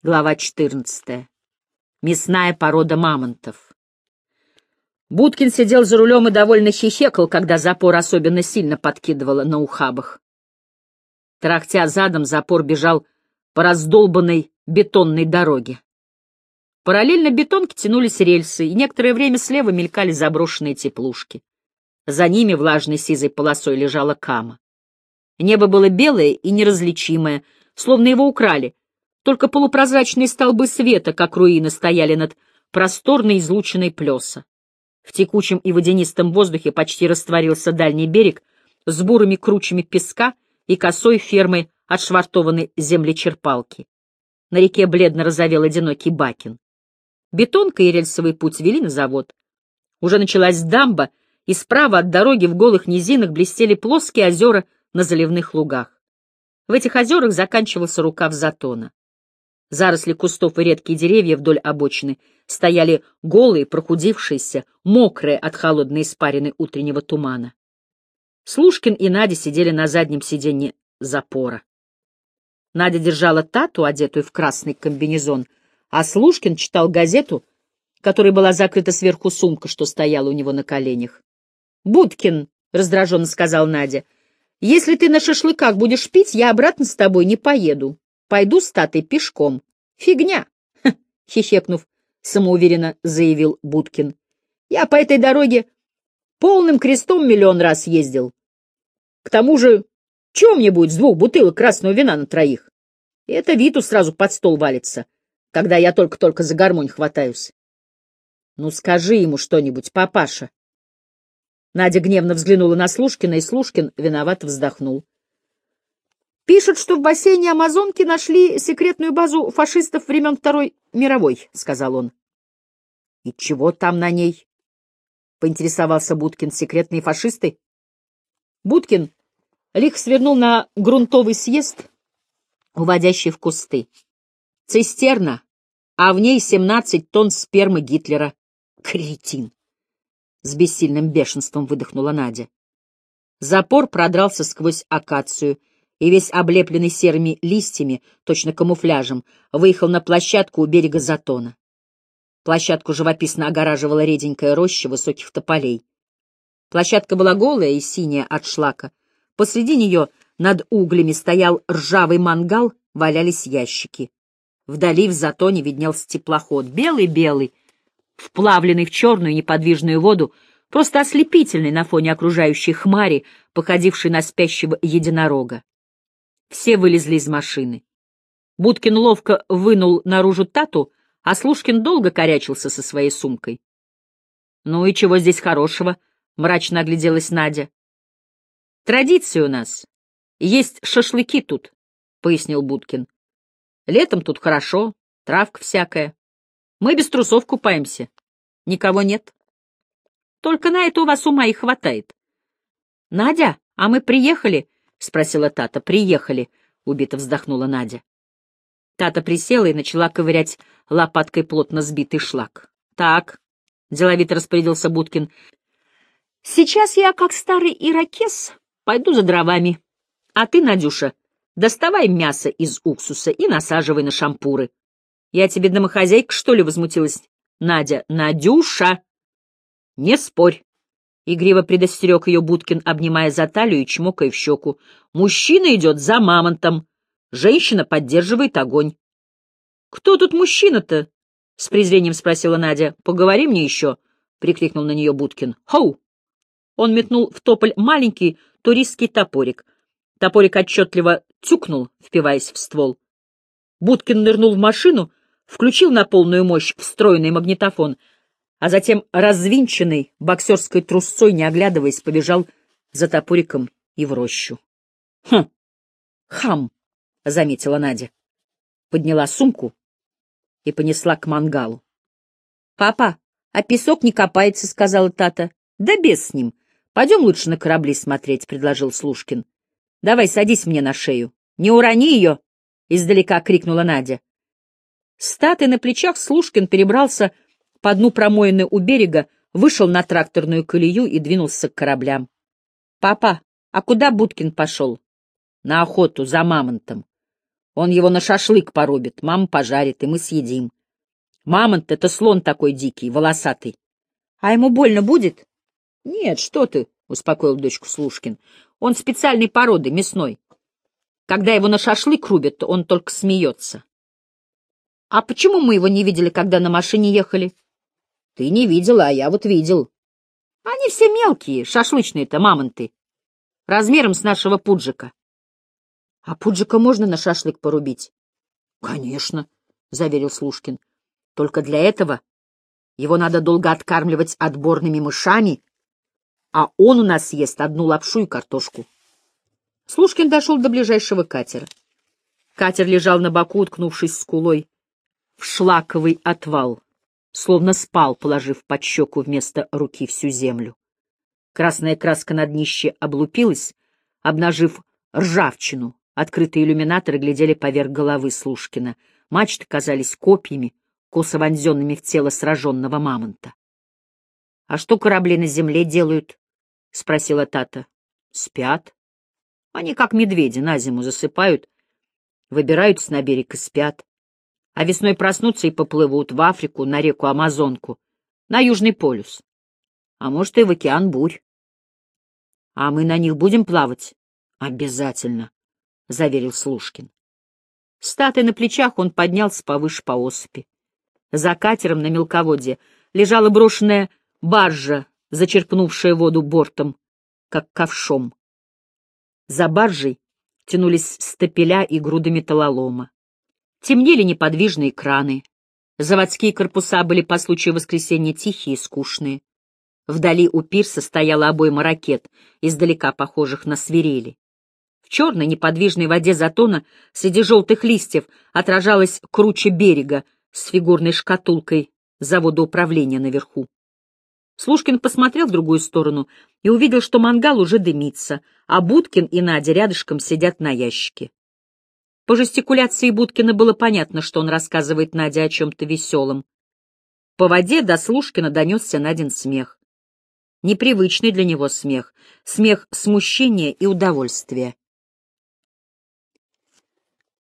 Глава 14. Мясная порода мамонтов. Будкин сидел за рулем и довольно хихекал, когда запор особенно сильно подкидывало на ухабах. Трахтя задом, запор бежал по раздолбанной бетонной дороге. Параллельно бетонке тянулись рельсы, и некоторое время слева мелькали заброшенные теплушки. За ними влажной сизой полосой лежала кама. Небо было белое и неразличимое, словно его украли, только полупрозрачные столбы света, как руины, стояли над просторной излученной плеса. В текучем и водянистом воздухе почти растворился дальний берег с бурыми кручами песка и косой фермой отшвартованной землечерпалки. На реке бледно разовел одинокий бакин. Бетонка и рельсовый путь вели на завод. Уже началась дамба, и справа от дороги в голых низинах блестели плоские озера на заливных лугах. В этих озерах заканчивался рукав затона. Заросли кустов и редкие деревья вдоль обочины стояли голые, прохудившиеся, мокрые от холодной испарины утреннего тумана. Слушкин и Надя сидели на заднем сиденье запора. Надя держала тату, одетую в красный комбинезон, а Слушкин читал газету, которой была закрыта сверху сумка, что стояла у него на коленях. «Будкин», — раздраженно сказал Надя, — «если ты на шашлыках будешь пить, я обратно с тобой не поеду». Пойду с Татой пешком. Фигня! — хихекнув, самоуверенно заявил Будкин. Я по этой дороге полным крестом миллион раз ездил. К тому же, чем мне будет с двух бутылок красного вина на троих? И это Виту сразу под стол валится, когда я только-только за гармонь хватаюсь. Ну, скажи ему что-нибудь, папаша. Надя гневно взглянула на Слушкина, и Слушкин виновато вздохнул. Пишут, что в бассейне Амазонки нашли секретную базу фашистов времен Второй мировой, — сказал он. — И чего там на ней? — поинтересовался Будкин. — Секретные фашисты? Будкин лих свернул на грунтовый съезд, уводящий в кусты. Цистерна, а в ней семнадцать тонн спермы Гитлера. Кретин! С бессильным бешенством выдохнула Надя. Запор продрался сквозь акацию — и весь облепленный серыми листьями, точно камуфляжем, выехал на площадку у берега Затона. Площадку живописно огораживала реденькая роща высоких тополей. Площадка была голая и синяя от шлака. Посреди нее над углями стоял ржавый мангал, валялись ящики. Вдали в затоне виднелся теплоход, белый-белый, вплавленный в черную неподвижную воду, просто ослепительный на фоне окружающей хмари, походивший на спящего единорога. Все вылезли из машины. Будкин ловко вынул наружу тату, а Слушкин долго корячился со своей сумкой. — Ну и чего здесь хорошего? — мрачно огляделась Надя. — Традиция у нас. Есть шашлыки тут, — пояснил Будкин. — Летом тут хорошо, травка всякая. Мы без трусов купаемся. Никого нет. Только на это у вас ума и хватает. — Надя, а мы приехали, — спросила Тата. «Приехали», — убито вздохнула Надя. Тата присела и начала ковырять лопаткой плотно сбитый шлак. «Так», — деловито распорядился Будкин, — «сейчас я, как старый иракес, пойду за дровами. А ты, Надюша, доставай мясо из уксуса и насаживай на шампуры. Я тебе домохозяйка, что ли?» — возмутилась Надя. «Надюша!» «Не спорь!» Игриво предостерег ее Будкин, обнимая за талию и чмокая в щеку. «Мужчина идет за мамонтом. Женщина поддерживает огонь». «Кто тут мужчина-то?» — с презрением спросила Надя. «Поговори мне еще», — прикрикнул на нее Будкин. «Хоу!» Он метнул в тополь маленький туристский топорик. Топорик отчетливо тюкнул, впиваясь в ствол. Будкин нырнул в машину, включил на полную мощь встроенный магнитофон — а затем развинченный боксерской трусцой, не оглядываясь, побежал за топориком и в рощу. — Хм, хам, — заметила Надя. Подняла сумку и понесла к мангалу. — Папа, а песок не копается, — сказала Тата. — Да без с ним. Пойдем лучше на корабли смотреть, — предложил Слушкин. — Давай садись мне на шею. Не урони ее! — издалека крикнула Надя. С Татой на плечах Слушкин перебрался по дну промоины у берега, вышел на тракторную колею и двинулся к кораблям. — Папа, а куда Будкин пошел? — На охоту, за мамонтом. Он его на шашлык порубит, мама пожарит, и мы съедим. Мамонт — это слон такой дикий, волосатый. А ему больно будет? Нет, что ты, — успокоил дочку Слушкин. Он специальной породы, мясной. Когда его на шашлык рубят, он только смеется. А почему мы его не видели, когда на машине ехали? Ты не видела, а я вот видел. Они все мелкие, шашлычные-то мамонты. Размером с нашего пуджика. А пуджика можно на шашлык порубить? Конечно, — заверил Слушкин. Только для этого его надо долго откармливать отборными мышами, а он у нас ест одну лапшу и картошку. Слушкин дошел до ближайшего катера. Катер лежал на боку, уткнувшись скулой в шлаковый отвал, словно спал, положив под щеку вместо руки всю землю. Красная краска на днище облупилась, обнажив ржавчину. Открытые иллюминаторы глядели поверх головы Слушкина. Мачты казались копьями, косо вонзенными в тело сраженного мамонта. — А что корабли на земле делают? — спросила Тата. — Спят. Они, как медведи, на зиму засыпают, выбираются на берег и спят а весной проснутся и поплывут в Африку, на реку Амазонку, на Южный полюс, а может и в океан бурь. А мы на них будем плавать? Обязательно, — заверил Слушкин. Статой на плечах он поднялся повыше по осыпи. За катером на мелководье лежала брошенная баржа, зачерпнувшая воду бортом, как ковшом. За баржей тянулись стапеля и груды металлолома. Темнели неподвижные краны. Заводские корпуса были по случаю воскресенья тихие и скучные. Вдали у пирса стояла обойма ракет, издалека похожих на свирели. В черной неподвижной воде затона среди желтых листьев отражалась круче берега с фигурной шкатулкой завода управления наверху. Слушкин посмотрел в другую сторону и увидел, что мангал уже дымится, а Будкин и Надя рядышком сидят на ящике. По жестикуляции Будкина было понятно, что он рассказывает Наде о чем-то веселом. По воде до Слушкина донесся Надин смех. Непривычный для него смех, смех смущения и удовольствия.